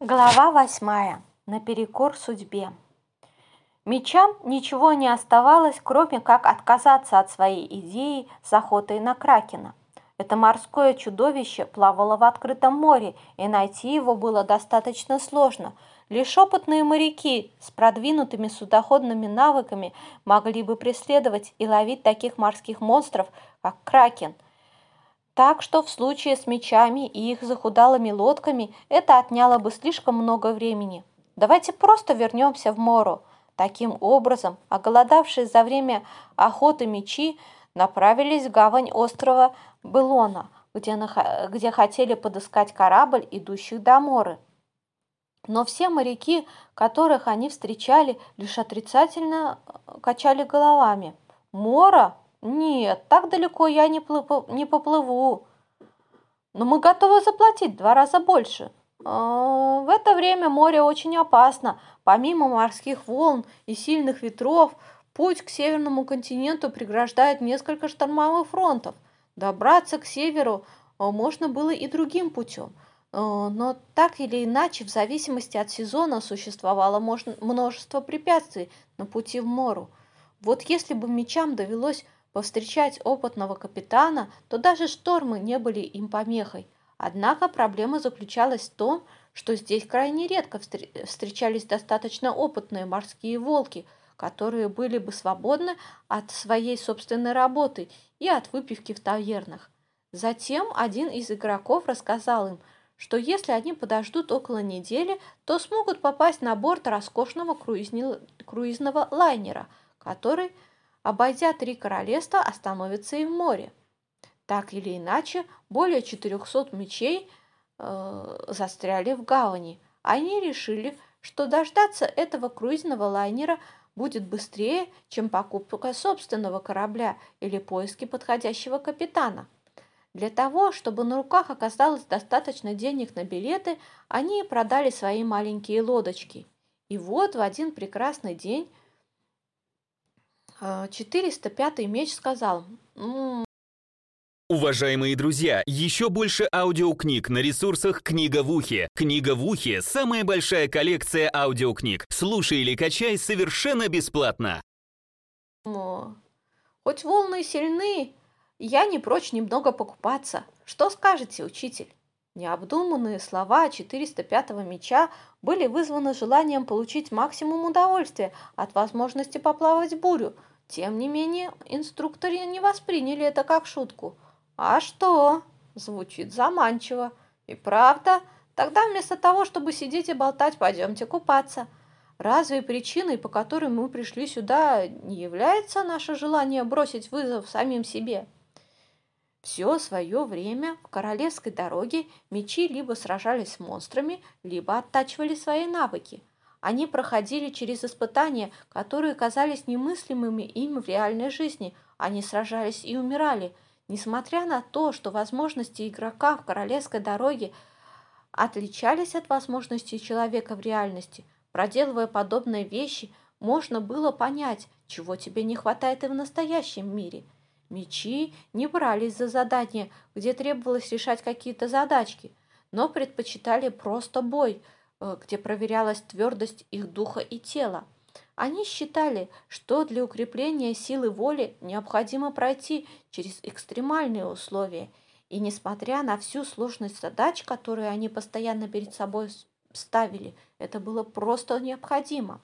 Глава восьмая. Наперекор судьбе. Мечам ничего не оставалось, кроме как отказаться от своей идеи с охотой на кракена. Это морское чудовище плавало в открытом море, и найти его было достаточно сложно. Лишь опытные моряки с продвинутыми судоходными навыками могли бы преследовать и ловить таких морских монстров, как кракен – так что в случае с мечами и их захудалыми лодками это отняло бы слишком много времени. Давайте просто вернемся в Мору. Таким образом, оголодавшие за время охоты мечи направились в гавань острова Белона, где, нах... где хотели подыскать корабль, идущий до Моры. Но все моряки, которых они встречали, лишь отрицательно качали головами. «Мора? «Нет, так далеко я не, плыву, не поплыву. Но мы готовы заплатить два раза больше. А, в это время море очень опасно. Помимо морских волн и сильных ветров, путь к северному континенту преграждает несколько штормовых фронтов. Добраться к северу а, можно было и другим путем. А, но так или иначе, в зависимости от сезона, существовало множество препятствий на пути в Мору. Вот если бы мечам довелось повстречать опытного капитана, то даже штормы не были им помехой. Однако проблема заключалась в том, что здесь крайне редко встречались достаточно опытные морские волки, которые были бы свободны от своей собственной работы и от выпивки в тавернах. Затем один из игроков рассказал им, что если они подождут около недели, то смогут попасть на борт роскошного круизного лайнера, который – обойдя три королевства, остановится и в море. Так или иначе, более 400 мечей э, застряли в гавани. Они решили, что дождаться этого круизного лайнера будет быстрее, чем покупка собственного корабля или поиски подходящего капитана. Для того, чтобы на руках оказалось достаточно денег на билеты, они продали свои маленькие лодочки. И вот в один прекрасный день 405 меч сказал, Уважаемые друзья, еще больше аудиокниг на ресурсах «Книга в ухе». «Книга в ухе» — самая большая коллекция аудиокниг. Слушай или качай совершенно бесплатно. Хоть волны сильны, я не прочь немного покупаться. Что скажете, учитель? Необдуманные слова 405-го меча были вызваны желанием получить максимум удовольствия от возможности поплавать в бурю – тем не менее, инструкторы не восприняли это как шутку. «А что?» – звучит заманчиво. «И правда? Тогда вместо того, чтобы сидеть и болтать, пойдемте купаться. Разве причиной, по которой мы пришли сюда, не является наше желание бросить вызов самим себе?» Все свое время в королевской дороге мечи либо сражались с монстрами, либо оттачивали свои навыки – они проходили через испытания, которые казались немыслимыми им в реальной жизни. Они сражались и умирали. Несмотря на то, что возможности игрока в королевской дороге отличались от возможностей человека в реальности, проделывая подобные вещи, можно было понять, чего тебе не хватает и в настоящем мире. Мечи не брались за задания, где требовалось решать какие-то задачки, но предпочитали просто бой – где проверялась твердость их духа и тела. Они считали, что для укрепления силы воли необходимо пройти через экстремальные условия, и несмотря на всю сложность задач, которые они постоянно перед собой ставили, это было просто необходимо.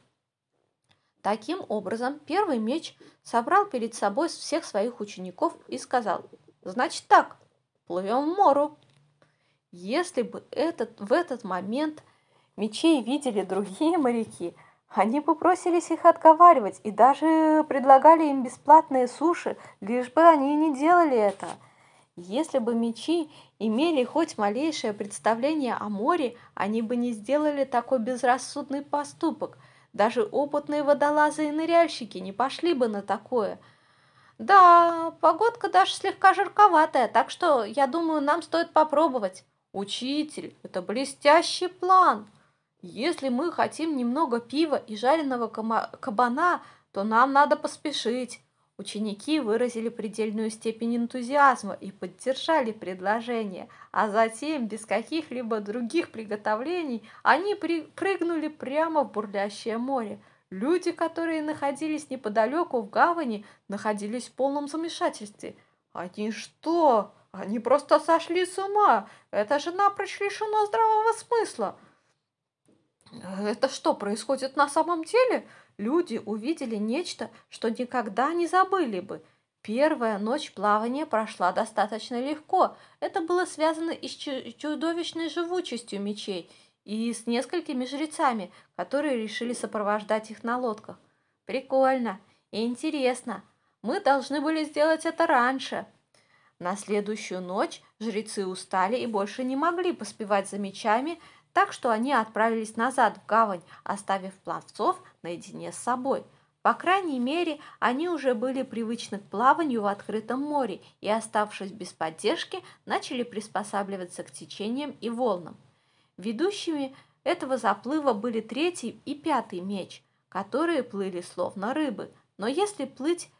Таким образом, первый меч собрал перед собой всех своих учеников и сказал, «Значит так, плывем в Мору». Если бы этот, в этот момент – Мечей видели другие моряки. Они попросились их отговаривать и даже предлагали им бесплатные суши, лишь бы они не делали это. Если бы мечи имели хоть малейшее представление о море, они бы не сделали такой безрассудный поступок. Даже опытные водолазы и ныряльщики не пошли бы на такое. Да, погодка даже слегка жарковатая, так что, я думаю, нам стоит попробовать. Учитель, это блестящий план. Если мы хотим немного пива и жареного кабана, то нам надо поспешить. Ученики выразили предельную степень энтузиазма и поддержали предложение, а затем, без каких-либо других приготовлений, они прыгнули прямо в бурлящее море. Люди, которые находились неподалеку в гавани, находились в полном замешательстве. Они что? Они просто сошли с ума! Это же напрочь лишено здравого смысла! Это что, происходит на самом деле? Люди увидели нечто, что никогда не забыли бы. Первая ночь плавания прошла достаточно легко. Это было связано и с чудовищной живучестью мечей, и с несколькими жрецами, которые решили сопровождать их на лодках. Прикольно и интересно. Мы должны были сделать это раньше. На следующую ночь жрецы устали и больше не могли поспевать за мечами, так что они отправились назад в гавань, оставив пловцов наедине с собой. По крайней мере, они уже были привычны к плаванию в открытом море и, оставшись без поддержки, начали приспосабливаться к течениям и волнам. Ведущими этого заплыва были третий и пятый меч, которые плыли словно рыбы. Но если плыть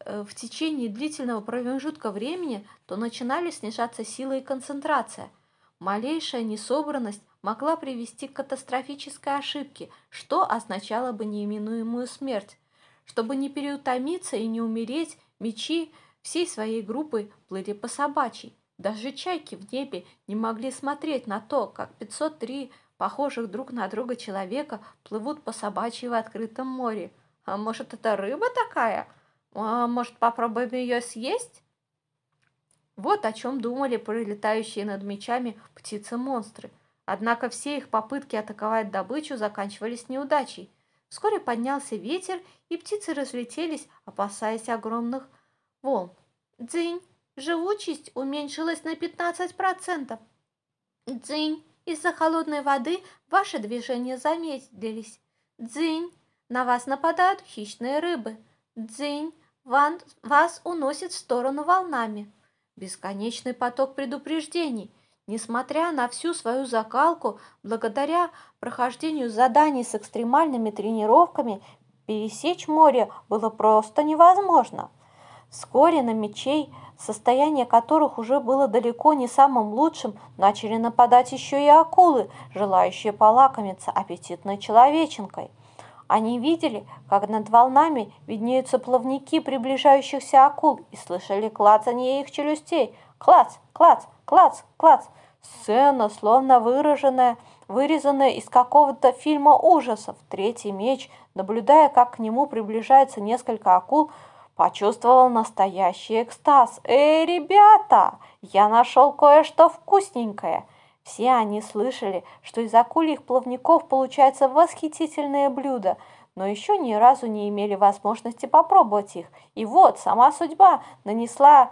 э, в течение длительного промежутка времени, то начинали снижаться сила и концентрация. Малейшая несобранность могла привести к катастрофической ошибке, что означало бы неименуемую смерть. Чтобы не переутомиться и не умереть, мечи всей своей группой плыли по собачьей. Даже чайки в небе не могли смотреть на то, как 503 похожих друг на друга человека плывут по собачьей в открытом море. А может, это рыба такая? А может, попробуем ее съесть? Вот о чем думали пролетающие над мечами птицы-монстры – Однако все их попытки атаковать добычу заканчивались неудачей. Вскоре поднялся ветер, и птицы разлетелись, опасаясь огромных волн. Дзынь, живучесть уменьшилась на 15%. Дзынь, из-за холодной воды ваши движения замедлились. Дзынь, на вас нападают хищные рыбы. Дзынь, вас уносит в сторону волнами. Бесконечный поток предупреждений – Несмотря на всю свою закалку, благодаря прохождению заданий с экстремальными тренировками, пересечь море было просто невозможно. Вскоре на мечей, состояние которых уже было далеко не самым лучшим, начали нападать еще и акулы, желающие полакомиться аппетитной человеченкой. Они видели, как над волнами виднеются плавники приближающихся акул и слышали клацанье их челюстей. Клац, клац, клац, клац. Сцена, словно выраженная, вырезанная из какого-то фильма ужасов. Третий меч, наблюдая, как к нему приближается несколько акул, почувствовал настоящий экстаз. «Эй, ребята, я нашел кое-что вкусненькое!» Все они слышали, что из акульих плавников получается восхитительное блюдо, но еще ни разу не имели возможности попробовать их. И вот сама судьба нанесла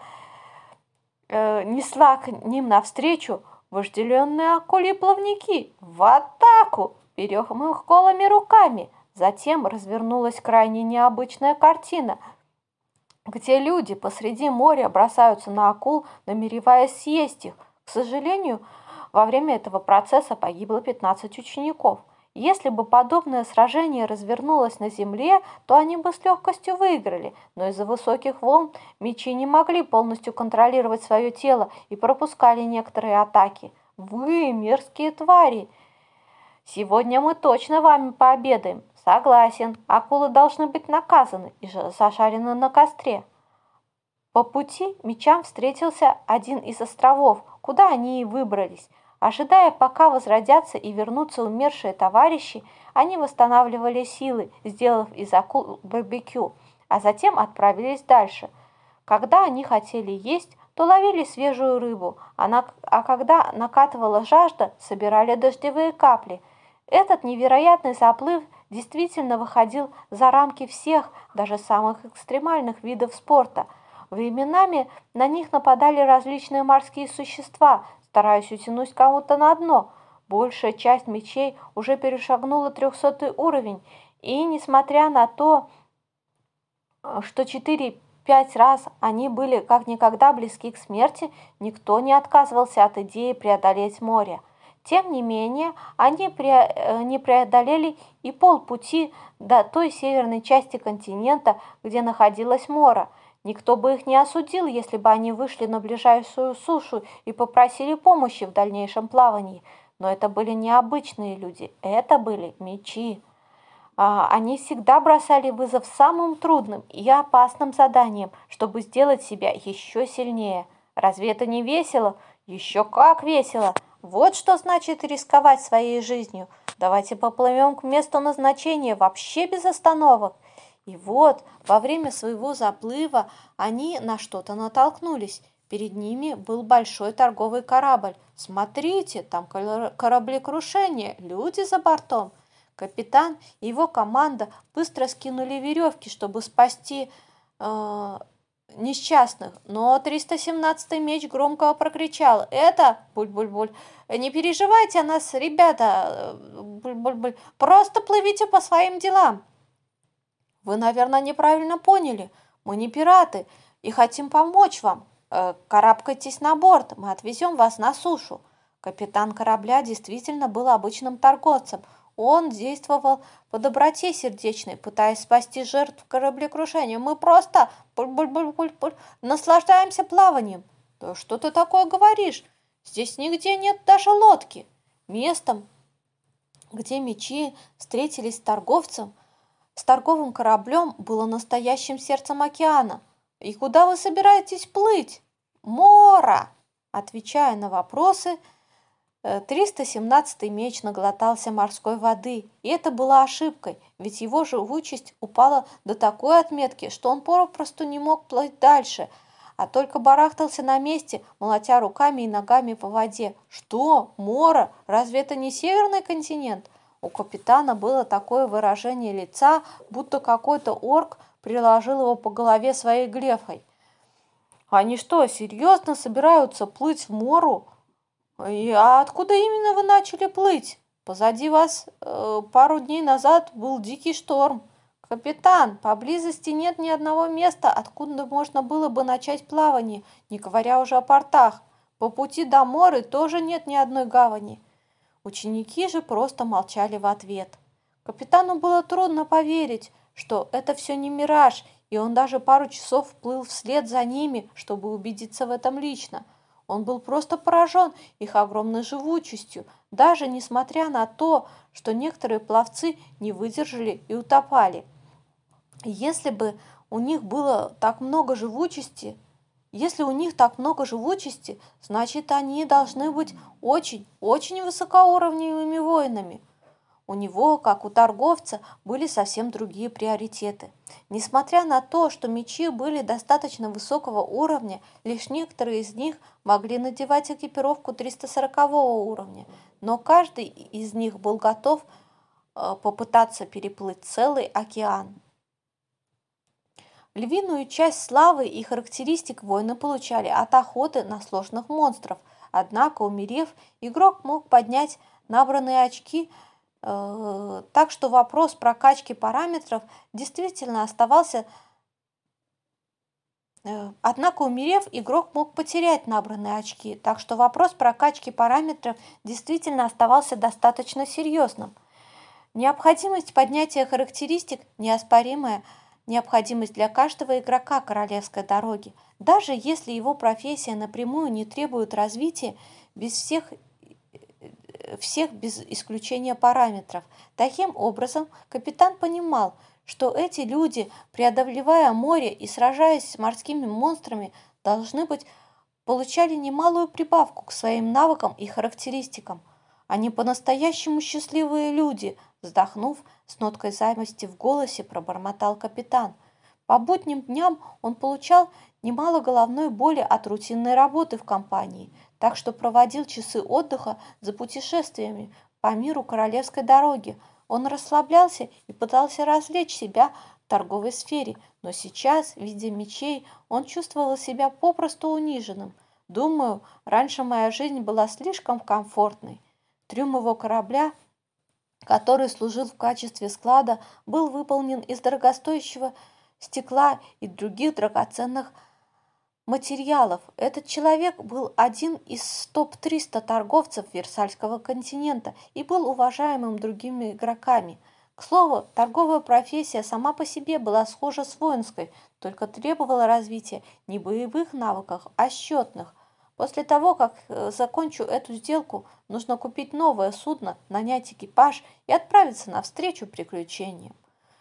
э, несла к ним навстречу вожделенные акульи плавники в атаку, голыми руками. Затем развернулась крайне необычная картина, где люди посреди моря бросаются на акул, намереваясь съесть их. К сожалению, во время этого процесса погибло 15 учеников – если бы подобное сражение развернулось на земле, то они бы с легкостью выиграли, но из-за высоких волн мечи не могли полностью контролировать свое тело и пропускали некоторые атаки. Вы, мерзкие твари! Сегодня мы точно вами пообедаем. Согласен, акулы должны быть наказаны и зашарены на костре. По пути мечам встретился один из островов, куда они и выбрались – Ожидая, пока возродятся и вернутся умершие товарищи, они восстанавливали силы, сделав из акул барбекю, а затем отправились дальше. Когда они хотели есть, то ловили свежую рыбу, а, на, а когда накатывала жажда, собирали дождевые капли. Этот невероятный заплыв действительно выходил за рамки всех, даже самых экстремальных видов спорта. Временами на них нападали различные морские существа, стараясь утянуть кого-то на дно. Большая часть мечей уже перешагнула трехсотый уровень, и несмотря на то, что четыре-пять раз они были как никогда близки к смерти, никто не отказывался от идеи преодолеть море. Тем не менее, они э, не преодолели и полпути до той северной части континента, где находилась Мора. Никто бы их не осудил, если бы они вышли на ближайшую сушу и попросили помощи в дальнейшем плавании. Но это были необычные люди, это были мечи. А, они всегда бросали вызов самым трудным и опасным заданиям, чтобы сделать себя еще сильнее. Разве это не весело? Еще как весело! Вот что значит рисковать своей жизнью. Давайте поплывем к месту назначения вообще без остановок. И вот, во время своего заплыва они на что-то натолкнулись. Перед ними был большой торговый корабль. Смотрите, там кораблекрушение, люди за бортом. Капитан и его команда быстро скинули веревки, чтобы спасти э, несчастных, но 317-й меч громко прокричал. «Это, буль-буль-буль, не переживайте о нас, ребята, буль-буль-буль, просто плывите по своим делам». «Вы, наверное, неправильно поняли. Мы не пираты и хотим помочь вам. Э, карабкайтесь на борт, мы отвезем вас на сушу». Капитан корабля действительно был обычным торговцем – он действовал по доброте сердечной, пытаясь спасти жертв кораблекрушения. Мы просто наслаждаемся плаванием. Да что ты такое говоришь? Здесь нигде нет даже лодки. Местом, где мечи встретились с торговцем, с торговым кораблем было настоящим сердцем океана. И куда вы собираетесь плыть? Мора! Отвечая на вопросы, 317-й э, меч наглотался морской воды, и это была ошибкой, ведь его живучесть упала до такой отметки, что он попросту не мог плыть дальше, а только барахтался на месте, молотя руками и ногами по воде. Что? Мора? Разве это не северный континент? У капитана было такое выражение лица, будто какой-то орк приложил его по голове своей глефой. Они что, серьезно собираются плыть в Мору? а откуда именно вы начали плыть? Позади вас э, пару дней назад был дикий шторм. Капитан, поблизости нет ни одного места, откуда можно было бы начать плавание, не говоря уже о портах. По пути до моря тоже нет ни одной гавани. Ученики же просто молчали в ответ. Капитану было трудно поверить, что это все не мираж, и он даже пару часов плыл вслед за ними, чтобы убедиться в этом лично – он был просто поражен их огромной живучестью, даже несмотря на то, что некоторые пловцы не выдержали и утопали. Если бы у них было так много живучести, если у них так много живучести, значит, они должны быть очень-очень высокоуровневыми воинами – у него, как у торговца, были совсем другие приоритеты. Несмотря на то, что мечи были достаточно высокого уровня, лишь некоторые из них могли надевать экипировку 340 уровня, но каждый из них был готов э, попытаться переплыть целый океан. Львиную часть славы и характеристик воины получали от охоты на сложных монстров, однако, умерев, игрок мог поднять набранные очки – Э, так что вопрос прокачки параметров действительно оставался э, Однако, умерев, игрок мог потерять набранные очки, так что вопрос прокачки параметров действительно оставался достаточно серьезным. Необходимость поднятия характеристик – неоспоримая необходимость для каждого игрока королевской дороги. Даже если его профессия напрямую не требует развития, без всех всех без исключения параметров. Таким образом, капитан понимал, что эти люди, преодолевая море и сражаясь с морскими монстрами, должны быть получали немалую прибавку к своим навыкам и характеристикам. Они по-настоящему счастливые люди, вздохнув, с ноткой зависти в голосе пробормотал капитан. По будним дням он получал немало головной боли от рутинной работы в компании, так что проводил часы отдыха за путешествиями по миру королевской дороги. Он расслаблялся и пытался развлечь себя в торговой сфере, но сейчас, видя мечей, он чувствовал себя попросту униженным. Думаю, раньше моя жизнь была слишком комфортной. Трюм его корабля, который служил в качестве склада, был выполнен из дорогостоящего стекла и других драгоценных материалов. Этот человек был один из топ-300 торговцев Версальского континента и был уважаемым другими игроками. К слову, торговая профессия сама по себе была схожа с воинской, только требовала развития не боевых навыков, а счетных. После того, как э, закончу эту сделку, нужно купить новое судно, нанять экипаж и отправиться навстречу приключениям.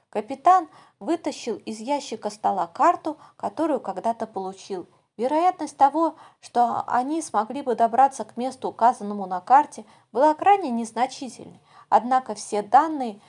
Капитан вытащил из ящика стола карту, которую когда-то получил. Вероятность того, что они смогли бы добраться к месту, указанному на карте, была крайне незначительной. Однако все данные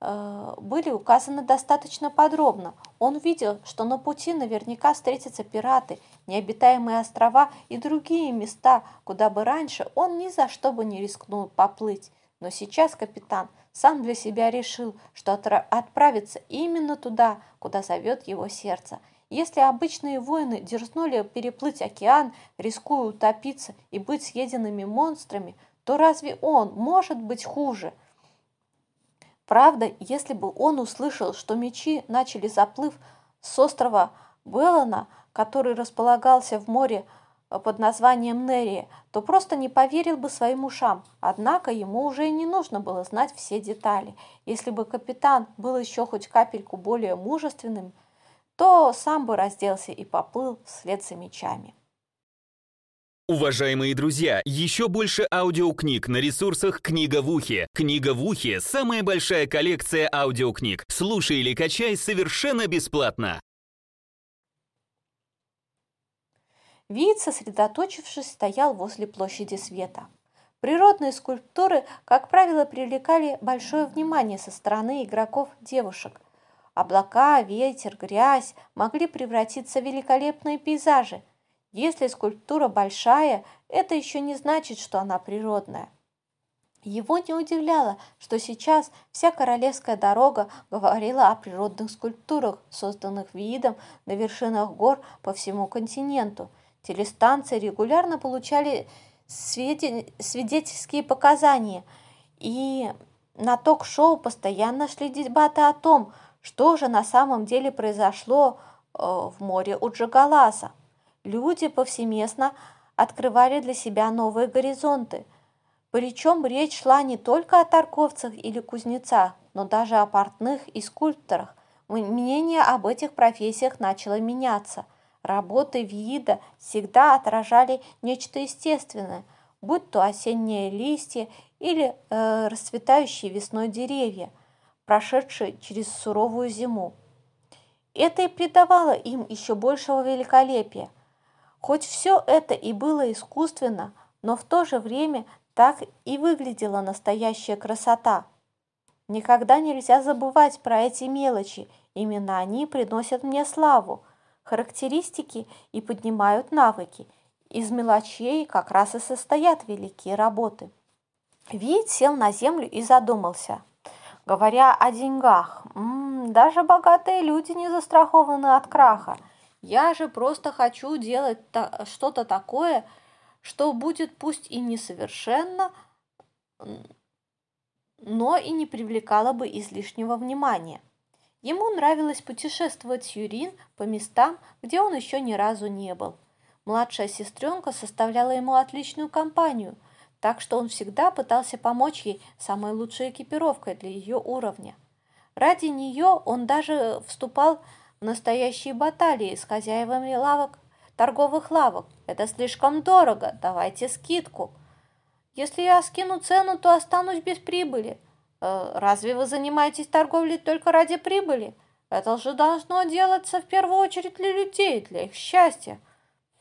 были указаны достаточно подробно. Он видел, что на пути наверняка встретятся пираты, необитаемые острова и другие места, куда бы раньше он ни за что бы не рискнул поплыть. Но сейчас капитан сам для себя решил, что отправится именно туда, куда зовет его сердце. Если обычные воины дерзнули переплыть океан, рискуя утопиться и быть съеденными монстрами, то разве он может быть хуже? Правда, если бы он услышал, что мечи начали заплыв с острова Беллана, который располагался в море под названием Нерия, то просто не поверил бы своим ушам. Однако ему уже и не нужно было знать все детали. Если бы капитан был еще хоть капельку более мужественным, то сам бы разделся и поплыл вслед за мечами. Уважаемые друзья, еще больше аудиокниг на ресурсах «Книга в ухе». «Книга в ухе» — самая большая коллекция аудиокниг. Слушай или качай совершенно бесплатно. Вид, сосредоточившись, стоял возле площади света. Природные скульптуры, как правило, привлекали большое внимание со стороны игроков-девушек. Облака, ветер, грязь могли превратиться в великолепные пейзажи. Если скульптура большая, это еще не значит, что она природная. Его не удивляло, что сейчас вся королевская дорога говорила о природных скульптурах, созданных видом на вершинах гор по всему континенту – Телестанции регулярно получали свидетельские показания, и на ток-шоу постоянно шли дебаты о том, что же на самом деле произошло э, в море у Джагаласа. Люди повсеместно открывали для себя новые горизонты. Причем речь шла не только о торговцах или кузнецах, но даже о портных и скульпторах. Мнение об этих профессиях начало меняться – Работы вида всегда отражали нечто естественное, будь то осенние листья или э, расцветающие весной деревья, прошедшие через суровую зиму. Это и придавало им еще большего великолепия. Хоть все это и было искусственно, но в то же время так и выглядела настоящая красота. Никогда нельзя забывать про эти мелочи, именно они приносят мне славу – характеристики и поднимают навыки. Из мелочей как раз и состоят великие работы. Вид сел на землю и задумался. Говоря о деньгах, м -м, даже богатые люди не застрахованы от краха. Я же просто хочу делать что-то такое, что будет пусть и несовершенно, но и не привлекало бы излишнего внимания. Ему нравилось путешествовать с Юрин по местам, где он еще ни разу не был. Младшая сестренка составляла ему отличную компанию, так что он всегда пытался помочь ей самой лучшей экипировкой для ее уровня. Ради нее он даже вступал в настоящие баталии с хозяевами лавок, торговых лавок. Это слишком дорого, давайте скидку. Если я скину цену, то останусь без прибыли – Э, разве вы занимаетесь торговлей только ради прибыли? Это же должно делаться в первую очередь для людей, для их счастья.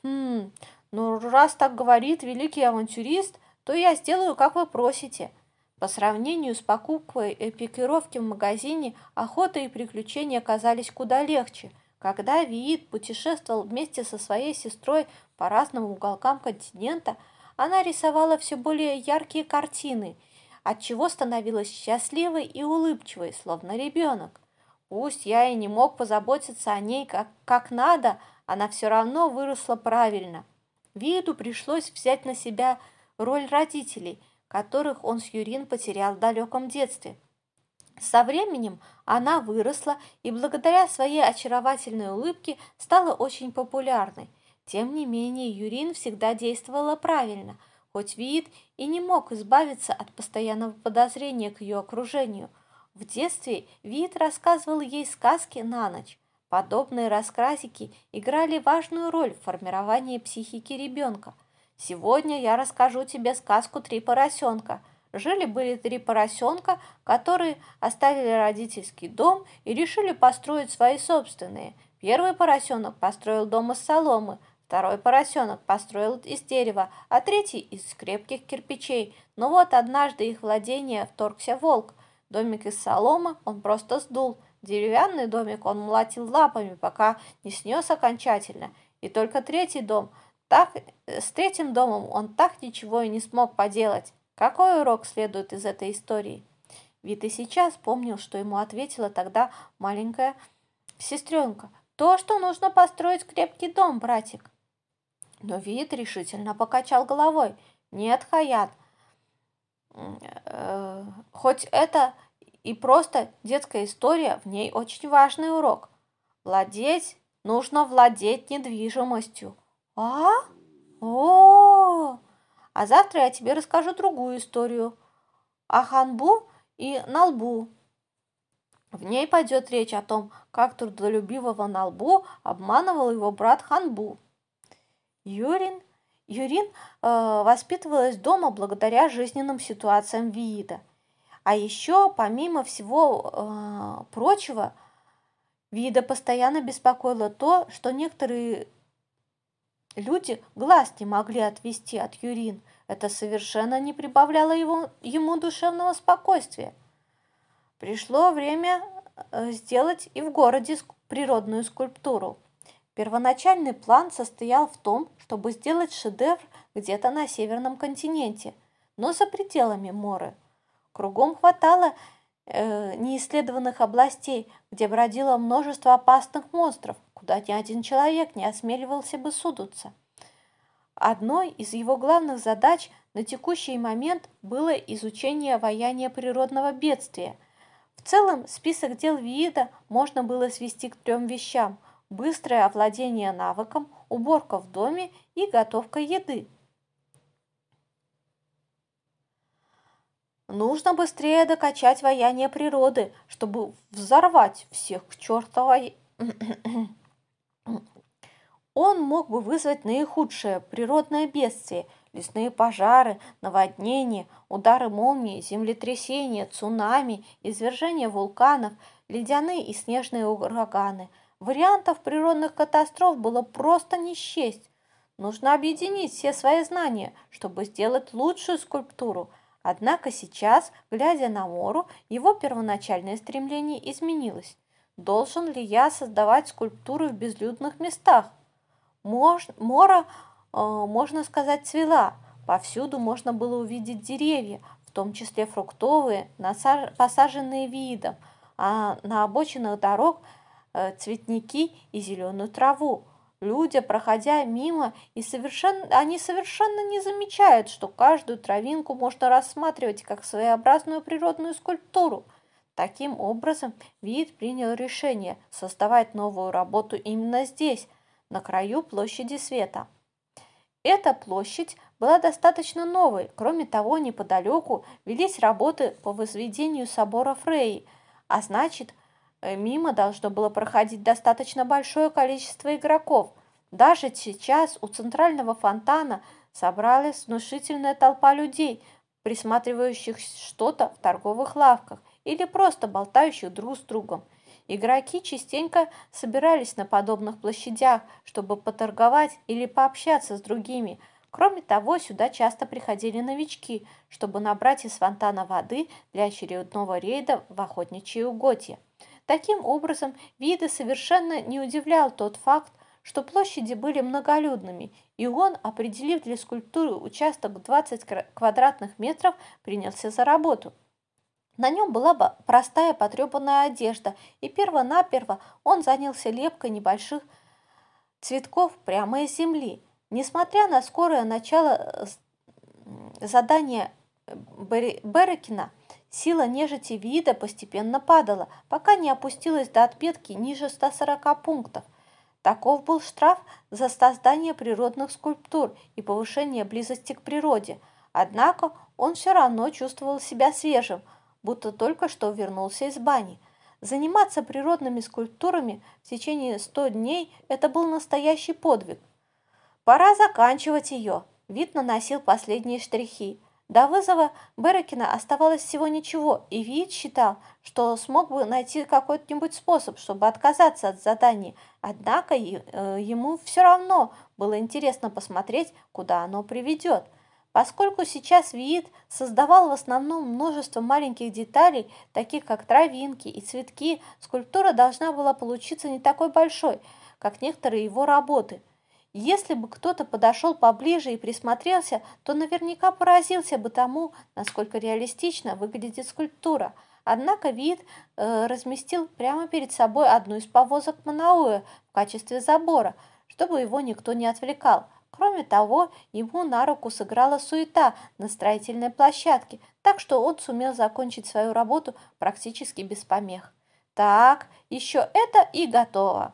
Хм, ну раз так говорит великий авантюрист, то я сделаю, как вы просите. По сравнению с покупкой эпикировки в магазине, охота и приключения казались куда легче. Когда Виит путешествовал вместе со своей сестрой по разным уголкам континента, она рисовала все более яркие картины – отчего становилась счастливой и улыбчивой, словно ребенок. Пусть я и не мог позаботиться о ней как, как надо, она все равно выросла правильно. Виду пришлось взять на себя роль родителей, которых он с Юрин потерял в далеком детстве. Со временем она выросла и благодаря своей очаровательной улыбке стала очень популярной. Тем не менее, Юрин всегда действовала правильно, хоть вид и не мог избавиться от постоянного подозрения к ее окружению. В детстве вид рассказывал ей сказки на ночь. Подобные раскрасики играли важную роль в формировании психики ребенка. Сегодня я расскажу тебе сказку «Три поросенка». Жили-были три поросенка, которые оставили родительский дом и решили построить свои собственные. Первый поросенок построил дом из соломы, второй поросенок построил из дерева, а третий из крепких кирпичей. Но вот однажды их владение вторгся волк. Домик из соломы он просто сдул – Деревянный домик он молотил лапами, пока не снес окончательно. И только третий дом, так, с третьим домом он так ничего и не смог поделать. Какой урок следует из этой истории? Вит и сейчас помнил, что ему ответила тогда маленькая сестренка. То, что нужно построить крепкий дом, братик. Но Вит решительно покачал головой. Нет, Хаят, э, хоть это и просто детская история, в ней очень важный урок. Владеть нужно владеть недвижимостью. А? О! А завтра я тебе расскажу другую историю о Ханбу и Налбу. В ней пойдет речь о том, как трудолюбивого Налбу обманывал его брат Ханбу. Юрин, Юрин э, воспитывалась дома благодаря жизненным ситуациям Виида – а еще, помимо всего э, прочего, Вида постоянно беспокоило то, что некоторые люди глаз не могли отвести от Юрин. Это совершенно не прибавляло его, ему душевного спокойствия. Пришло время э, сделать и в городе природную скульптуру. Первоначальный план состоял в том, чтобы сделать шедевр где-то на северном континенте, но за пределами моря – Кругом хватало э, неисследованных областей, где бродило множество опасных монстров, куда ни один человек не осмеливался бы сунуться. Одной из его главных задач на текущий момент было изучение вояния природного бедствия. В целом, список дел Виида можно было свести к трем вещам – быстрое овладение навыком, уборка в доме и готовка еды – Нужно быстрее докачать вояние природы, чтобы взорвать всех к чертовой... Он мог бы вызвать наихудшее природное бедствие, лесные пожары, наводнения, удары молнии, землетрясения, цунами, извержения вулканов, ледяные и снежные ураганы. Вариантов природных катастроф было просто не счесть. Нужно объединить все свои знания, чтобы сделать лучшую скульптуру – Однако сейчас, глядя на Мору, его первоначальное стремление изменилось. Должен ли я создавать скульптуры в безлюдных местах? Мож, Мора, э, можно сказать, цвела. Повсюду можно было увидеть деревья, в том числе фруктовые, посаженные видом, а на обочинах дорог э, цветники и зеленую траву. Люди, проходя мимо, и совершенно, они совершенно не замечают, что каждую травинку можно рассматривать как своеобразную природную скульптуру. Таким образом, Вид принял решение создавать новую работу именно здесь, на краю площади света. Эта площадь была достаточно новой, кроме того, неподалеку велись работы по возведению собора Фреи, а значит, Э, мимо должно было проходить достаточно большое количество игроков. Даже сейчас у центрального фонтана собралась внушительная толпа людей, присматривающих что-то в торговых лавках или просто болтающих друг с другом. Игроки частенько собирались на подобных площадях, чтобы поторговать или пообщаться с другими. Кроме того, сюда часто приходили новички, чтобы набрать из фонтана воды для очередного рейда в охотничьи угодья. Таким образом, вида совершенно не удивлял тот факт, что площади были многолюдными, и он, определив для скульптуры участок 20 квадратных метров, принялся за работу. На нем была бы простая потрепанная одежда, и перво-наперво он занялся лепкой небольших цветков прямо из земли. Несмотря на скорое начало э, задания Берекина, Сила нежити вида постепенно падала, пока не опустилась до отметки ниже 140 пунктов. Таков был штраф за создание природных скульптур и повышение близости к природе. Однако он все равно чувствовал себя свежим, будто только что вернулся из бани. Заниматься природными скульптурами в течение 100 дней – это был настоящий подвиг. Пора заканчивать ее. Вид наносил последние штрихи. До вызова Берекина оставалось всего ничего, и Вид считал, что смог бы найти какой-нибудь способ, чтобы отказаться от задания. Однако э, ему все равно было интересно посмотреть, куда оно приведет. Поскольку сейчас Виит создавал в основном множество маленьких деталей, таких как травинки и цветки, скульптура должна была получиться не такой большой, как некоторые его работы – если бы кто-то подошел поближе и присмотрелся, то наверняка поразился бы тому, насколько реалистично выглядит скульптура. Однако вид э, разместил прямо перед собой одну из повозок Манауэ в качестве забора, чтобы его никто не отвлекал. Кроме того, ему на руку сыграла суета на строительной площадке, так что он сумел закончить свою работу практически без помех. Так, еще это и готово.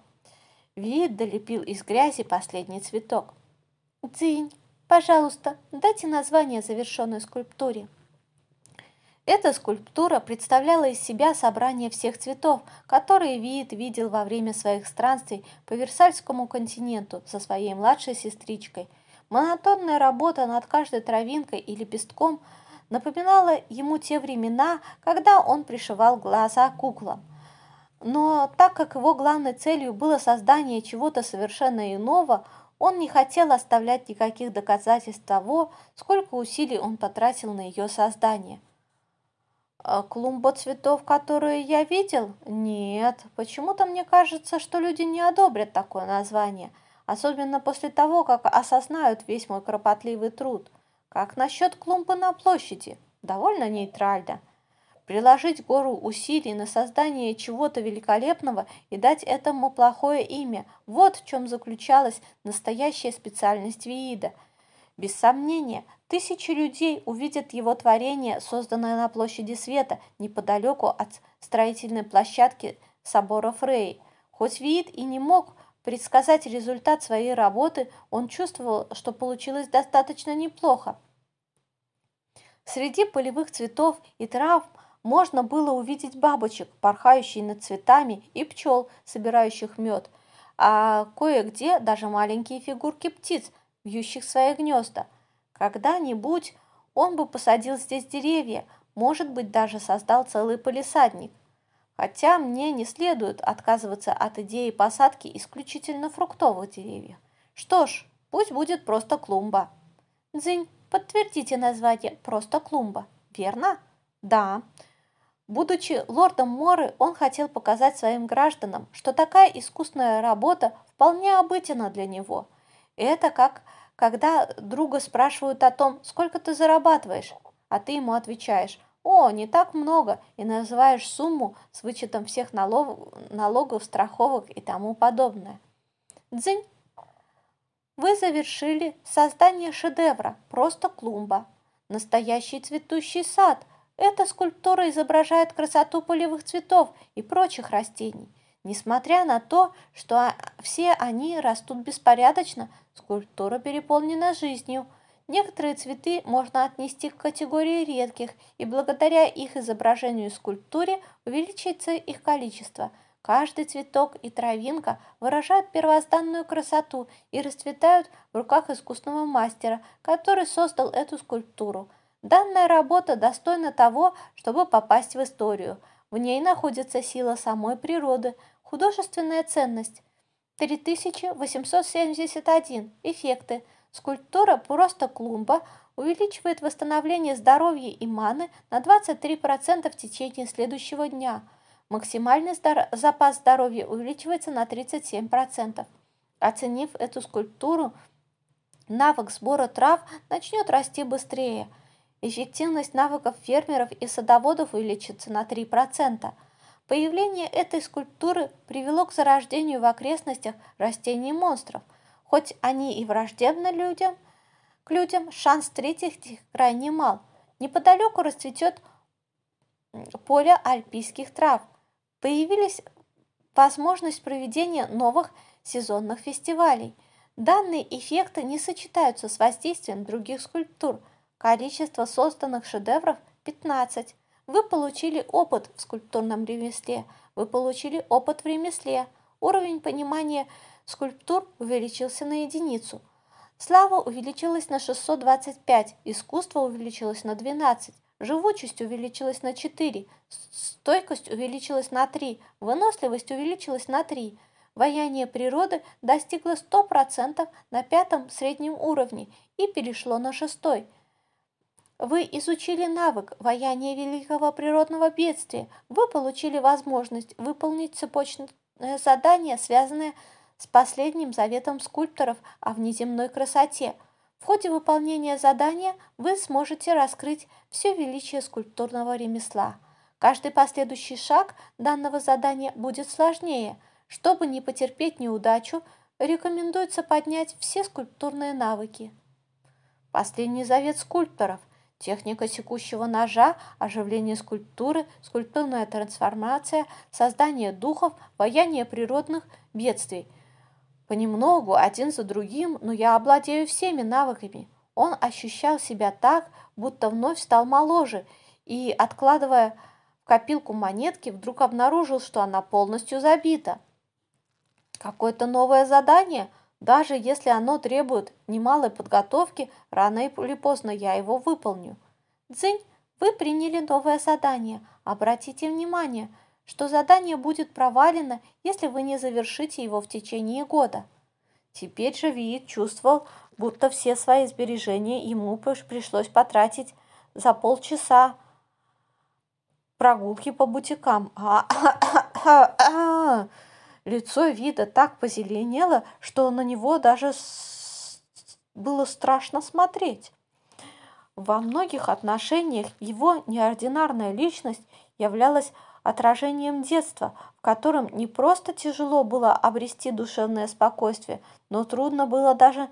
Вид долепил из грязи последний цветок. «Дзинь, пожалуйста, дайте название завершенной скульптуре». Эта скульптура представляла из себя собрание всех цветов, которые Вид видел во время своих странствий по Версальскому континенту со своей младшей сестричкой. Монотонная работа над каждой травинкой и лепестком напоминала ему те времена, когда он пришивал глаза куклам – но так как его главной целью было создание чего-то совершенно иного, он не хотел оставлять никаких доказательств того, сколько усилий он потратил на ее создание. А клумба цветов, которую я видел? Нет, почему-то мне кажется, что люди не одобрят такое название, особенно после того, как осознают весь мой кропотливый труд. Как насчет клумбы на площади? Довольно нейтрально приложить гору усилий на создание чего-то великолепного и дать этому плохое имя. Вот в чем заключалась настоящая специальность Виида. Без сомнения, тысячи людей увидят его творение, созданное на площади света, неподалеку от строительной площадки собора Фрей. Хоть Виид и не мог предсказать результат своей работы, он чувствовал, что получилось достаточно неплохо. Среди полевых цветов и трав – можно было увидеть бабочек, порхающих над цветами, и пчел, собирающих мед, а кое-где даже маленькие фигурки птиц, вьющих свои гнезда. Когда-нибудь он бы посадил здесь деревья, может быть, даже создал целый полисадник. Хотя мне не следует отказываться от идеи посадки исключительно фруктовых деревьев. Что ж, пусть будет просто клумба. Дзынь, подтвердите название «просто клумба», верно? Да. Будучи лордом Моры, он хотел показать своим гражданам, что такая искусная работа вполне обыденна для него. Это как когда друга спрашивают о том, сколько ты зарабатываешь, а ты ему отвечаешь «О, не так много» и называешь сумму с вычетом всех налогов, налогов страховок и тому подобное. Дзынь! Вы завершили создание шедевра, просто клумба. Настоящий цветущий сад – эта скульптура изображает красоту полевых цветов и прочих растений. Несмотря на то, что все они растут беспорядочно, скульптура переполнена жизнью. Некоторые цветы можно отнести к категории редких, и благодаря их изображению в скульптуре увеличится их количество. Каждый цветок и травинка выражают первозданную красоту и расцветают в руках искусного мастера, который создал эту скульптуру – Данная работа достойна того, чтобы попасть в историю. В ней находится сила самой природы, художественная ценность. 3871. Эффекты. Скульптура «Просто клумба» увеличивает восстановление здоровья и маны на 23% в течение следующего дня. Максимальный здор запас здоровья увеличивается на 37%. Оценив эту скульптуру, навык сбора трав начнет расти быстрее – Эффективность навыков фермеров и садоводов увеличится на 3%. Появление этой скульптуры привело к зарождению в окрестностях растений-монстров. Хоть они и враждебны людям, к людям шанс встретить их крайне мал. Неподалеку расцветет поле альпийских трав. Появились возможность проведения новых сезонных фестивалей. Данные эффекты не сочетаются с воздействием других скульптур. Количество созданных шедевров – 15. Вы получили опыт в скульптурном ремесле. Вы получили опыт в ремесле. Уровень понимания скульптур увеличился на единицу. Слава увеличилась на 625, искусство увеличилось на 12, живучесть увеличилась на 4, стойкость увеличилась на 3, выносливость увеличилась на 3. Вояние природы достигло 100% на пятом среднем уровне и перешло на шестой. Вы изучили навык вояния великого природного бедствия. Вы получили возможность выполнить цепочное задание, связанное с последним заветом скульпторов о внеземной красоте. В ходе выполнения задания вы сможете раскрыть все величие скульптурного ремесла. Каждый последующий шаг данного задания будет сложнее. Чтобы не потерпеть неудачу, рекомендуется поднять все скульптурные навыки. Последний завет скульпторов – техника секущего ножа, оживление скульптуры, скульптурная трансформация, создание духов, вояние природных бедствий. Понемногу, один за другим, но я обладаю всеми навыками. Он ощущал себя так, будто вновь стал моложе, и, откладывая в копилку монетки, вдруг обнаружил, что она полностью забита. Какое-то новое задание – даже если оно требует немалой подготовки, рано или поздно я его выполню. Дзынь, вы приняли новое задание. Обратите внимание, что задание будет провалено, если вы не завершите его в течение года. Теперь же Виит чувствовал, будто все свои сбережения ему пришлось потратить за полчаса прогулки по бутикам. Лицо вида так позеленело, что на него даже было страшно смотреть. Во многих отношениях его неординарная личность являлась отражением детства, в котором не просто тяжело было обрести душевное спокойствие, но трудно было даже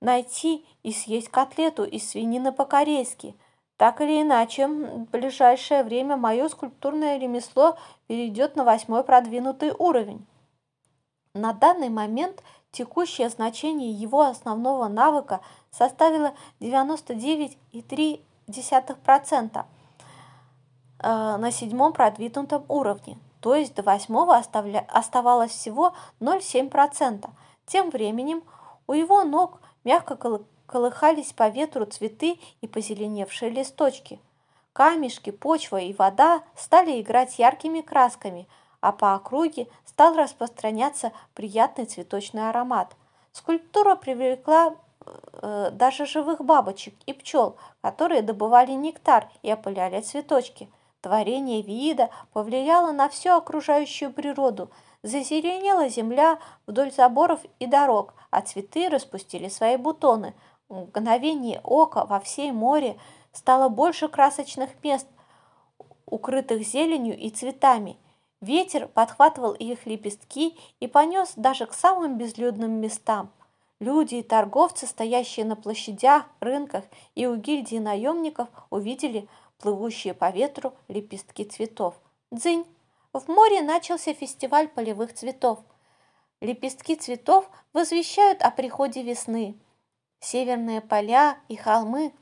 найти и съесть котлету из свинины по-корейски. Так или иначе, в ближайшее время мое скульптурное ремесло перейдет на восьмой продвинутый уровень. На данный момент текущее значение его основного навыка составило 99,3% э, на седьмом продвинутом уровне, то есть до восьмого оставалось всего 0,7%. Тем временем у его ног мягко колыхались по ветру цветы и позеленевшие листочки. Камешки, почва и вода стали играть яркими красками – а по округе стал распространяться приятный цветочный аромат. Скульптура привлекла э, даже живых бабочек и пчел, которые добывали нектар и опыляли цветочки. Творение вида повлияло на всю окружающую природу. Зазеленела земля вдоль заборов и дорог, а цветы распустили свои бутоны. В мгновение ока во всей море стало больше красочных мест, укрытых зеленью и цветами – Ветер подхватывал их лепестки и понес даже к самым безлюдным местам. Люди и торговцы, стоящие на площадях, рынках и у гильдии наемников, увидели плывущие по ветру лепестки цветов. Дзынь! В море начался фестиваль полевых цветов. Лепестки цветов возвещают о приходе весны. Северные поля и холмы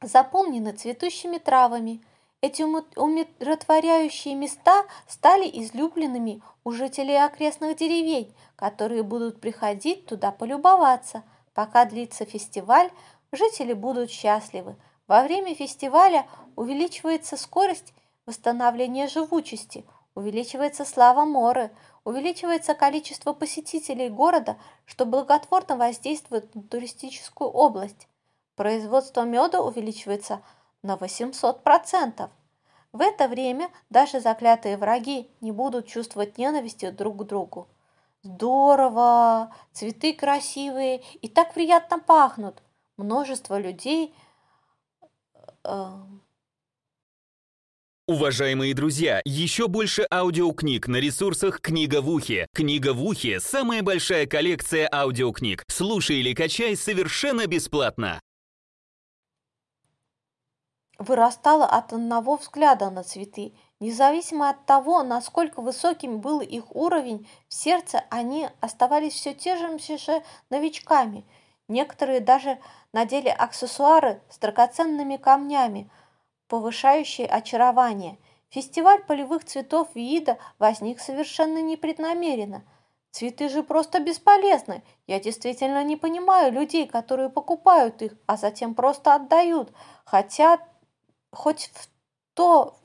заполнены цветущими травами – эти умиротворяющие места стали излюбленными у жителей окрестных деревень, которые будут приходить туда полюбоваться. Пока длится фестиваль, жители будут счастливы. Во время фестиваля увеличивается скорость восстановления живучести, увеличивается слава Моры, увеличивается количество посетителей города, что благотворно воздействует на туристическую область. Производство меда увеличивается – на 800%. В это время даже заклятые враги не будут чувствовать ненависти друг к другу. Здорово! Цветы красивые и так приятно пахнут. Множество людей... Э, Уважаемые друзья, еще больше аудиокниг на ресурсах «Книга в ухе». «Книга в ухе» — самая большая коллекция аудиокниг. Слушай или качай совершенно бесплатно. Вырастала от одного взгляда на цветы. Независимо от того, насколько высоким был их уровень, в сердце они оставались все те же новичками. Некоторые даже надели аксессуары с драгоценными камнями, повышающие очарование. Фестиваль полевых цветов Виида возник совершенно непреднамеренно. Цветы же просто бесполезны. Я действительно не понимаю людей, которые покупают их, а затем просто отдают, хотя хоть в то,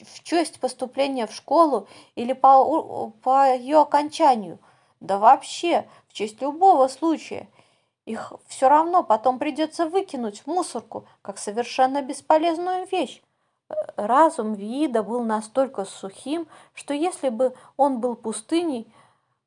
в честь поступления в школу или по, по ее окончанию, да вообще в честь любого случая. Их все равно потом придется выкинуть в мусорку, как совершенно бесполезную вещь. Разум Виида был настолько сухим, что если бы он был пустыней,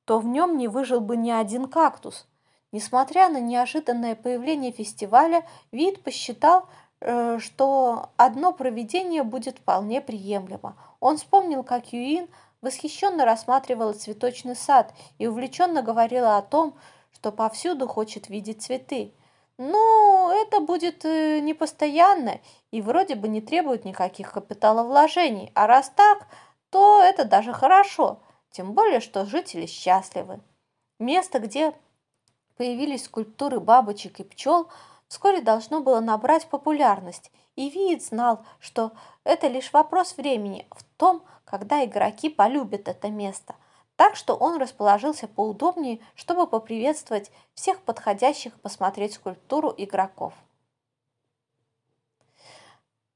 то в нем не выжил бы ни один кактус. Несмотря на неожиданное появление фестиваля, Вид посчитал, Э, что одно проведение будет вполне приемлемо. Он вспомнил, как Юин восхищенно рассматривала цветочный сад и увлеченно говорила о том, что повсюду хочет видеть цветы. Ну, это будет э, непостоянно и вроде бы не требует никаких капиталовложений. А раз так, то это даже хорошо. Тем более, что жители счастливы. Место, где появились скульптуры бабочек и пчел – вскоре должно было набрать популярность, и Виит знал, что это лишь вопрос времени в том, когда игроки полюбят это место. Так что он расположился поудобнее, чтобы поприветствовать всех подходящих посмотреть скульптуру игроков.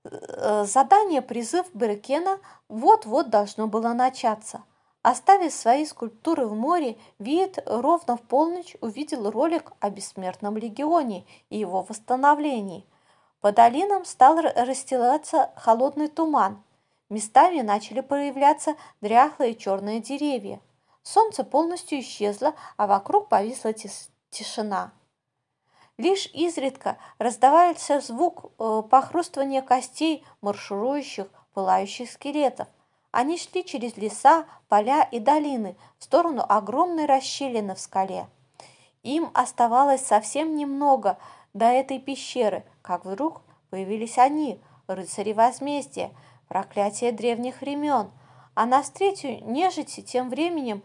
Э, задание «Призыв Берекена» вот-вот должно было начаться. Оставив свои скульптуры в море, Виет ровно в полночь увидел ролик о Бессмертном легионе и его восстановлении. По долинам стал расстилаться холодный туман. Местами начали появляться дряхлые черные деревья. Солнце полностью исчезло, а вокруг повисла тишина. Лишь изредка раздавался звук э, похрустывания костей марширующих пылающих скелетов. Они шли через леса, поля и долины в сторону огромной расщелины в скале. Им оставалось совсем немного до этой пещеры, как вдруг появились они, рыцари возмездия, проклятие древних времен, а навстречу нежити тем временем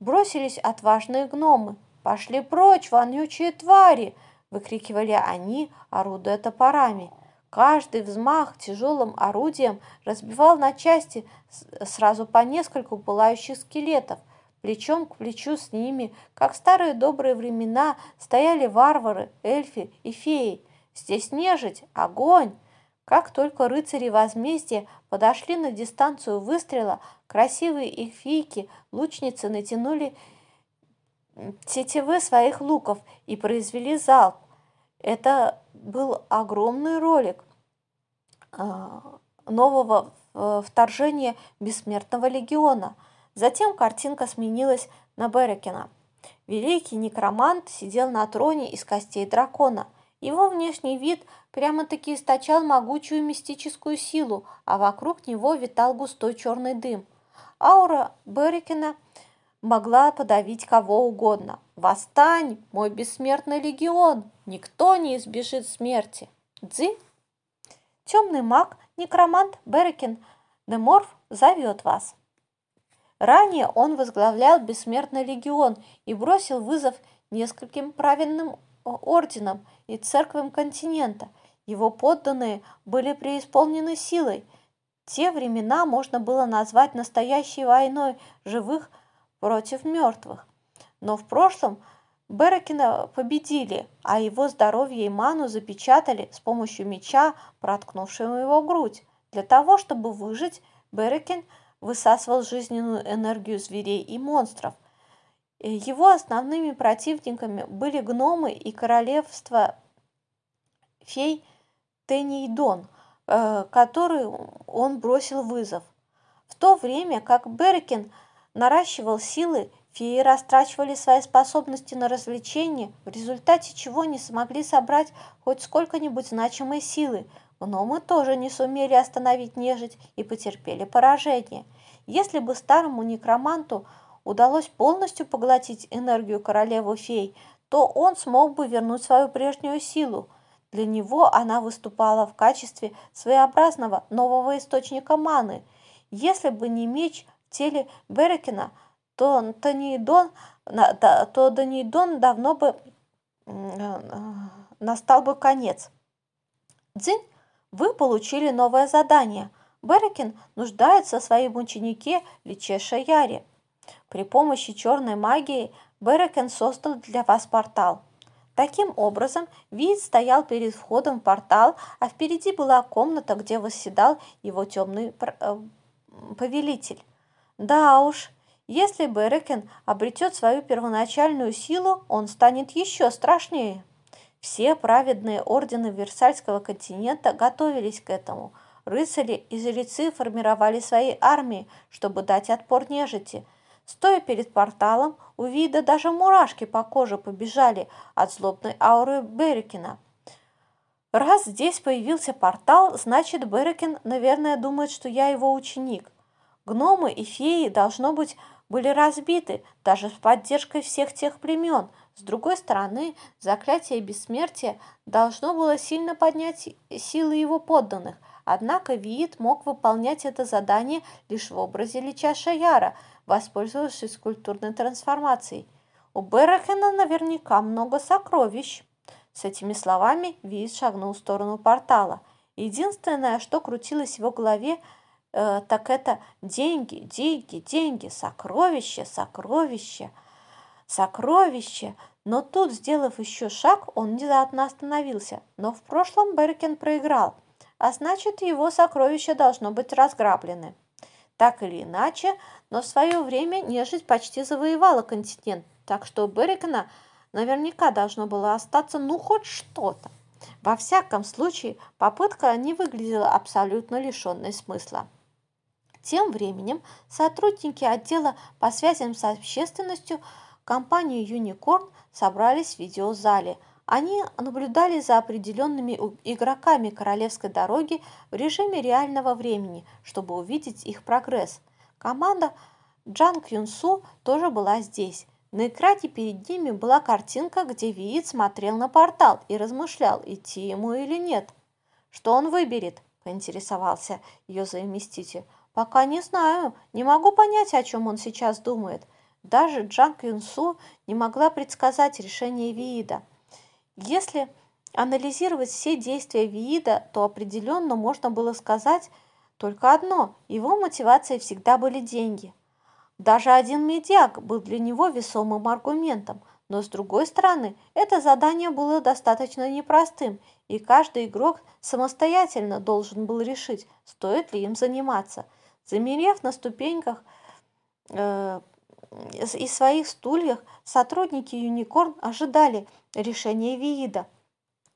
бросились отважные гномы. «Пошли прочь, вонючие твари!» – выкрикивали они, орудуя топорами – Каждый взмах тяжелым орудием разбивал на части сразу по нескольку пылающих скелетов. Плечом к плечу с ними, как в старые добрые времена, стояли варвары, эльфы и феи. Здесь нежить, огонь. Как только рыцари возмездия подошли на дистанцию выстрела, красивые эльфийки, лучницы натянули тетивы своих луков и произвели залп. Это был огромный ролик а, нового э, вторжения Бессмертного легиона. Затем картинка сменилась на Берекина. Великий некромант сидел на троне из костей дракона. Его внешний вид прямо-таки источал могучую мистическую силу, а вокруг него витал густой черный дым. Аура Берекина могла подавить кого угодно. «Восстань, мой бессмертный легион! Никто не избежит смерти!» Дзинь! Темный маг, некромант Берекин Деморф зовет вас. Ранее он возглавлял Бессмертный легион и бросил вызов нескольким правильным орденам и церквям континента. Его подданные были преисполнены силой. Те времена можно было назвать настоящей войной живых против мертвых. Но в прошлом Берекина победили, а его здоровье и ману запечатали с помощью меча, проткнувшего его грудь. Для того, чтобы выжить, Берекин высасывал жизненную энергию зверей и монстров. Его основными противниками были гномы и королевство фей Тенейдон, э, который он бросил вызов. В то время как Беркин наращивал силы, феи растрачивали свои способности на развлечения, в результате чего не смогли собрать хоть сколько-нибудь значимой силы. Гномы тоже не сумели остановить нежить и потерпели поражение. Если бы старому некроманту удалось полностью поглотить энергию королевы фей, то он смог бы вернуть свою прежнюю силу. Для него она выступала в качестве своеобразного нового источника маны. Если бы не меч теле Берекина, то Танейдон, то Данейдон давно бы настал бы конец. Дзинь, вы получили новое задание. Берекин нуждается в своем ученике Личеше Яре. При помощи черной магии Берекен создал для вас портал. Таким образом, вид стоял перед входом в портал, а впереди была комната, где восседал его темный э, повелитель. Да уж, если Берекен обретет свою первоначальную силу, он станет еще страшнее. Все праведные ордены Версальского континента готовились к этому. Рыцари и жрецы формировали свои армии, чтобы дать отпор нежити. Стоя перед порталом, у вида даже мурашки по коже побежали от злобной ауры Берекина. Раз здесь появился портал, значит, Берекин, наверное, думает, что я его ученик. Гномы и феи, должно быть, были разбиты, даже с поддержкой всех тех племен – с другой стороны, заклятие бессмертия должно было сильно поднять силы его подданных, однако Виит мог выполнять это задание лишь в образе Лича Шаяра, воспользовавшись культурной трансформацией. У Берахена наверняка много сокровищ. С этими словами Виит шагнул в сторону портала. Единственное, что крутилось в его голове, э, так это деньги, деньги, деньги, сокровища, сокровища – Сокровище! Но тут, сделав еще шаг, он внезапно остановился. Но в прошлом Беркин проиграл, а значит, его сокровища должно быть разграблены. Так или иначе, но в свое время нежить почти завоевала континент, так что у Беррикена наверняка должно было остаться ну хоть что-то. Во всяком случае, попытка не выглядела абсолютно лишенной смысла. Тем временем сотрудники отдела по связям с общественностью – компании Unicorn собрались в видеозале. Они наблюдали за определенными игроками королевской дороги в режиме реального времени, чтобы увидеть их прогресс. Команда Джан Кюнсу тоже была здесь. На экране перед ними была картинка, где Виит смотрел на портал и размышлял, идти ему или нет. «Что он выберет?» – поинтересовался ее заместитель. «Пока не знаю. Не могу понять, о чем он сейчас думает. Даже Джан Юнсу не могла предсказать решение Виида. Если анализировать все действия Виида, то определенно можно было сказать только одно – его мотивацией всегда были деньги. Даже один медиак был для него весомым аргументом, но с другой стороны, это задание было достаточно непростым, и каждый игрок самостоятельно должен был решить, стоит ли им заниматься. Замерев на ступеньках э, из своих стульев сотрудники Юникорн ожидали решения Виида.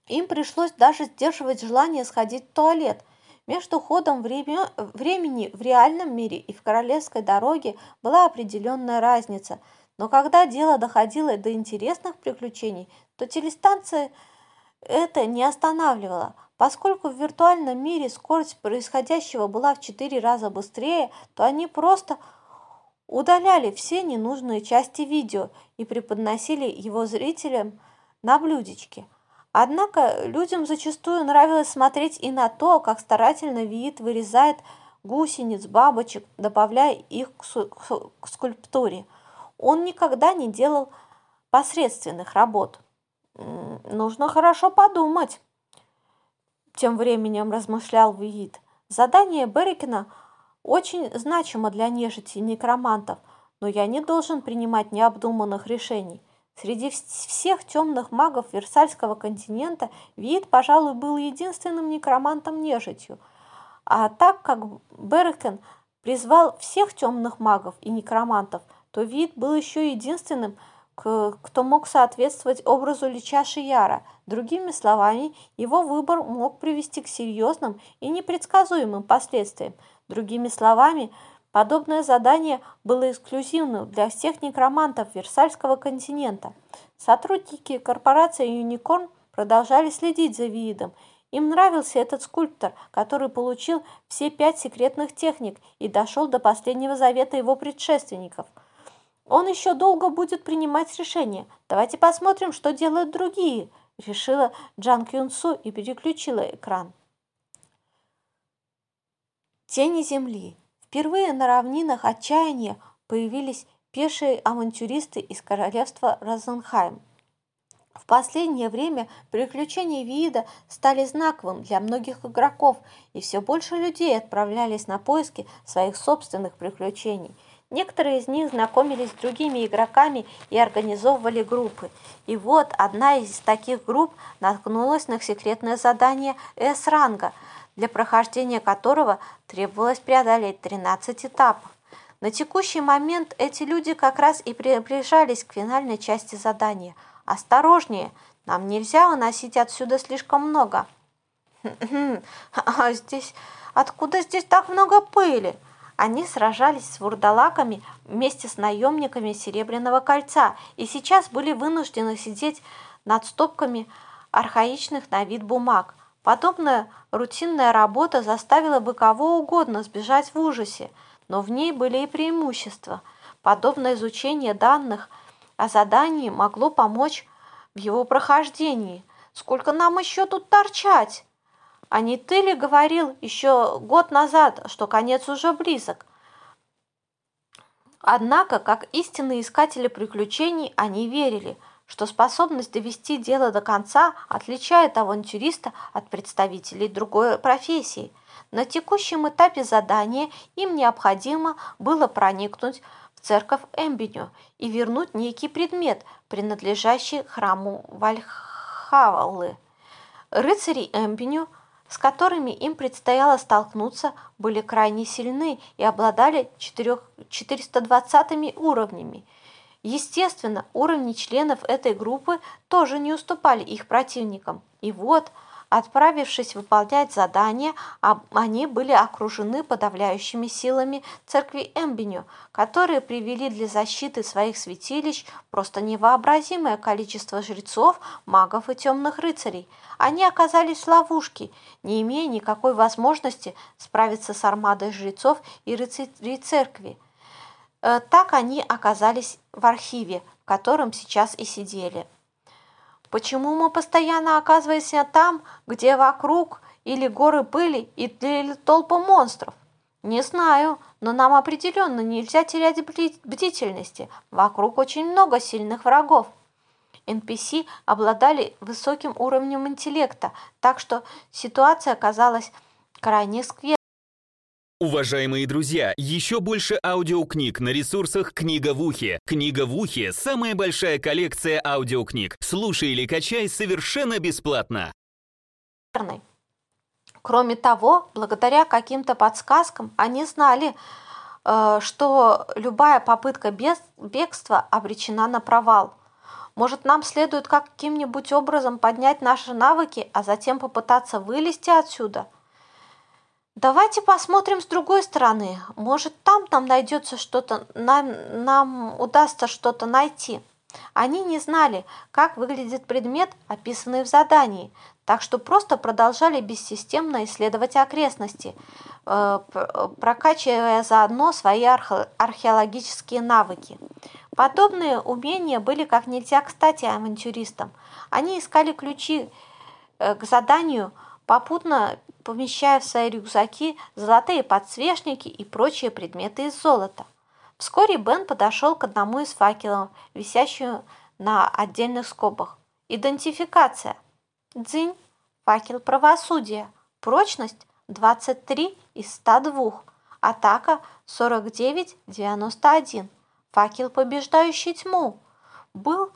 Им пришлось даже сдерживать желание сходить в туалет. Между ходом время, времени в реальном мире и в королевской дороге была определенная разница. Но когда дело доходило до интересных приключений, то телестанция это не останавливала. Поскольку в виртуальном мире скорость происходящего была в четыре раза быстрее, то они просто удаляли все ненужные части видео и преподносили его зрителям на блюдечке. Однако людям зачастую нравилось смотреть и на то, как старательно Виит вырезает гусениц, бабочек, добавляя их к скульптуре. Он никогда не делал посредственных работ. Нужно хорошо подумать. Тем временем размышлял Виит. Задание Беррикина – очень значимо для нежити и некромантов, но я не должен принимать необдуманных решений. Среди всех темных магов Версальского континента Виит, пожалуй, был единственным некромантом-нежитью. А так как Беркен призвал всех темных магов и некромантов, то Виит был еще единственным, кто мог соответствовать образу Лича Шияра. Другими словами, его выбор мог привести к серьезным и непредсказуемым последствиям – Другими словами, подобное задание было эксклюзивным для всех некромантов Версальского континента. Сотрудники корпорации Unicorn продолжали следить за видом. Им нравился этот скульптор, который получил все пять секретных техник и дошел до последнего завета его предшественников. Он еще долго будет принимать решения. Давайте посмотрим, что делают другие. решила Джан Кюн Су и переключила экран. Тени земли. Впервые на равнинах отчаяния появились пешие авантюристы из королевства Розенхайм. В последнее время приключения Виида стали знаковым для многих игроков, и все больше людей отправлялись на поиски своих собственных приключений. Некоторые из них знакомились с другими игроками и организовывали группы. И вот одна из таких групп наткнулась на секретное задание С-ранга, для прохождения которого требовалось преодолеть 13 этапов. На текущий момент эти люди как раз и приближались к финальной части задания – Осторожнее, нам нельзя выносить отсюда слишком много. А здесь... Откуда здесь так много пыли? Они сражались с вурдалаками вместе с наемниками Серебряного кольца и сейчас были вынуждены сидеть над стопками архаичных на вид бумаг. Подобная рутинная работа заставила бы кого угодно сбежать в ужасе, но в ней были и преимущества. Подобное изучение данных – а задание могло помочь в его прохождении. Сколько нам еще тут торчать? А не ты ли говорил еще год назад, что конец уже близок? Однако, как истинные искатели приключений, они верили, что способность довести дело до конца отличает авантюриста от представителей другой профессии. На текущем этапе задания им необходимо было проникнуть церковь Эмбеню и вернуть некий предмет, принадлежащий храму Вальхавалы. Рыцари Эмбеню, с которыми им предстояло столкнуться, были крайне сильны и обладали 4, 420 уровнями. Естественно, уровни членов этой группы тоже не уступали их противникам. И вот – Отправившись выполнять задание, они были окружены подавляющими силами церкви Эмбеню, которые привели для защиты своих святилищ просто невообразимое количество жрецов, магов и темных рыцарей. Они оказались в ловушке, не имея никакой возможности справиться с армадой жрецов и рыцарей церкви. Э, так они оказались в архиве, в котором сейчас и сидели. Почему мы постоянно оказываемся там, где вокруг или горы пыли, или толпа монстров? Не знаю, но нам определенно нельзя терять бдительности. Вокруг очень много сильных врагов. NPC обладали высоким уровнем интеллекта, так что ситуация оказалась крайне скверной. Уважаемые друзья, еще больше аудиокниг на ресурсах «Книга в ухе». «Книга в ухе» — самая большая коллекция аудиокниг. Слушай или качай совершенно бесплатно. Кроме того, благодаря каким-то подсказкам они знали, э, что любая попытка бегства обречена на провал. Может, нам следует каким-нибудь образом поднять наши навыки, а затем попытаться вылезти отсюда – Давайте посмотрим с другой стороны. Может, там нам найдется что-то, нам, нам удастся что-то найти. Они не знали, как выглядит предмет, описанный в задании, так что просто продолжали бессистемно исследовать окрестности, э, прокачивая заодно свои археологические навыки. Подобные умения были как нельзя кстати авантюристам. Они искали ключи э, к заданию, попутно помещая в свои рюкзаки золотые подсвечники и прочие предметы из золота. Вскоре Бен подошел к одному из факелов, висящему на отдельных скобах. Идентификация. Дзинь. Факел правосудия. Прочность 23 из 102. Атака 49-91. Факел, побеждающий тьму. Был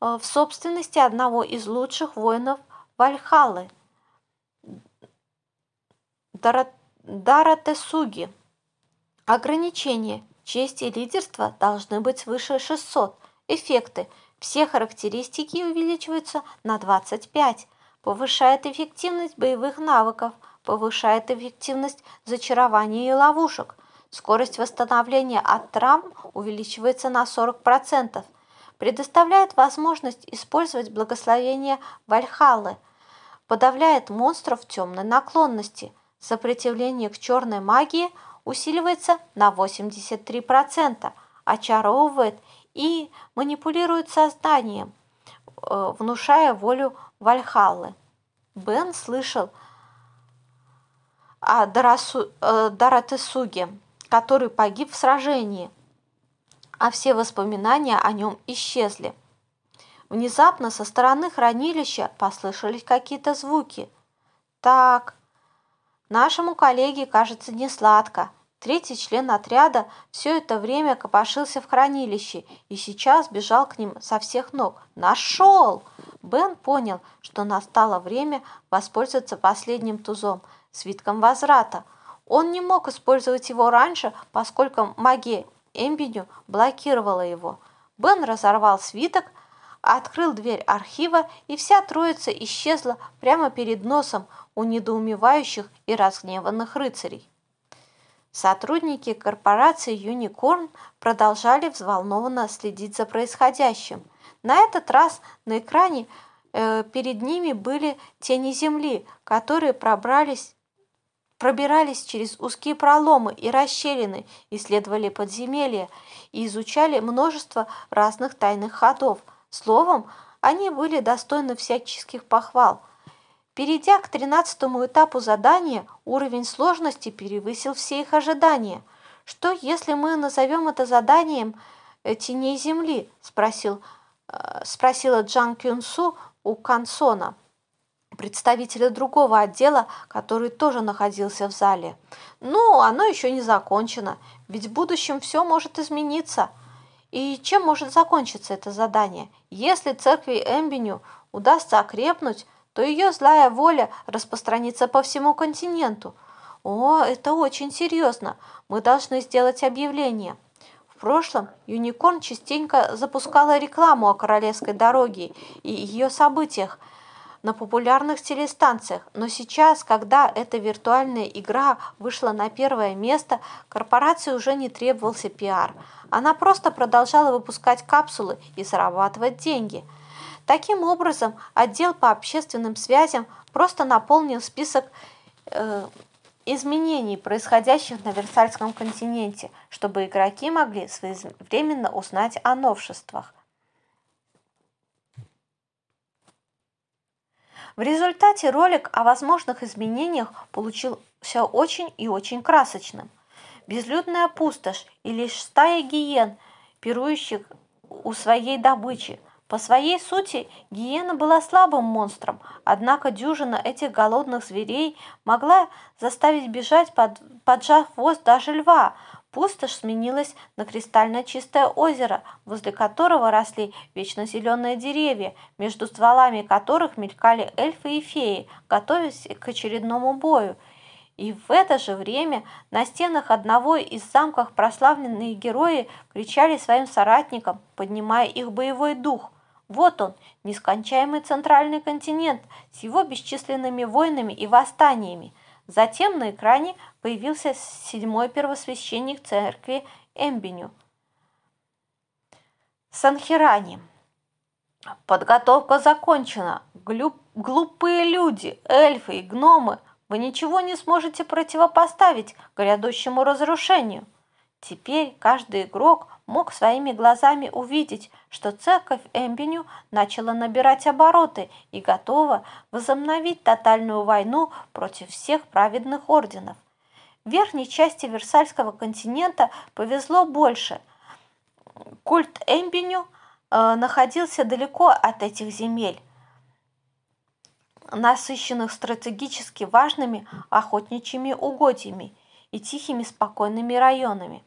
э, в собственности одного из лучших воинов Вальхаллы – Даратесуги. Ограничения. Честь и лидерство должны быть свыше 600. Эффекты. Все характеристики увеличиваются на 25. Повышает эффективность боевых навыков. Повышает эффективность зачарования и ловушек. Скорость восстановления от травм увеличивается на 40%. Предоставляет возможность использовать благословение Вальхаллы. Подавляет монстров темной наклонности – Сопротивление к черной магии усиливается на 83%, очаровывает и манипулирует созданием. э, внушая волю Вальхаллы. Бен слышал о Дарасу, э, Даратесуге, который погиб в сражении, а все воспоминания о нем исчезли. Внезапно со стороны хранилища послышались какие-то звуки. Так, нашему коллеге кажется не сладко. Третий член отряда все это время копошился в хранилище и сейчас бежал к ним со всех ног. Нашел! Бен понял, что настало время воспользоваться последним тузом, свитком возврата. Он не мог использовать его раньше, поскольку магия Эмбиню блокировала его. Бен разорвал свиток, открыл дверь архива, и вся троица исчезла прямо перед носом у недоумевающих и разгневанных рыцарей. Сотрудники корпорации «Юникорн» продолжали взволнованно следить за происходящим. На этот раз на экране э, перед ними были тени Земли, которые пробрались пробирались через узкие проломы и расщелины, исследовали подземелья и изучали множество разных тайных ходов. Словом, они были достойны всяческих похвал. Перейдя к тринадцатому этапу задания, уровень сложности превысил все их ожидания. «Что, если мы назовем это заданием э, «Теней Земли»?» – спросил, э, спросила Джан Кюнсу у Кансона представителя другого отдела, который тоже находился в зале. «Ну, оно еще не закончено, ведь в будущем все может измениться». И чем может закончиться это задание? Если церкви Эмбеню удастся окрепнуть, то ее злая воля распространится по всему континенту. О, это очень серьезно. Мы должны сделать объявление. В прошлом Юникорн частенько запускала рекламу о королевской дороге и ее событиях – на популярных телестанциях, но сейчас, когда эта виртуальная игра вышла на первое место, корпорации уже не требовался пиар. Она просто продолжала выпускать капсулы и зарабатывать деньги. Таким образом, отдел по общественным связям просто наполнил список э, изменений, происходящих на Версальском континенте, чтобы игроки могли своевременно узнать о новшествах. В результате ролик о возможных изменениях получился очень и очень красочным. Безлюдная пустошь и лишь стая гиен, пирующих у своей добычи. По своей сути, гиена была слабым монстром, однако дюжина этих голодных зверей могла заставить бежать, под, поджав хвост даже льва, Пустошь сменилась на кристально чистое озеро, возле которого росли вечно зеленые деревья, между стволами которых мелькали эльфы и феи, готовясь к очередному бою. И в это же время на стенах одного из замков прославленные герои кричали своим соратникам, поднимая их боевой дух. Вот он, нескончаемый центральный континент с его бесчисленными войнами и восстаниями – Затем на экране появился седьмой первосвященник церкви Эмбеню. Санхирани. Подготовка закончена. Глюп, глупые люди, эльфы и гномы, вы ничего не сможете противопоставить грядущему разрушению. Теперь каждый игрок мог своими глазами увидеть, что церковь Эмбеню начала набирать обороты и готова возобновить тотальную войну против всех праведных орденов. В верхней части Версальского континента повезло больше. Культ Эмбеню э, находился далеко от этих земель, насыщенных стратегически важными охотничьими угодьями и тихими спокойными районами.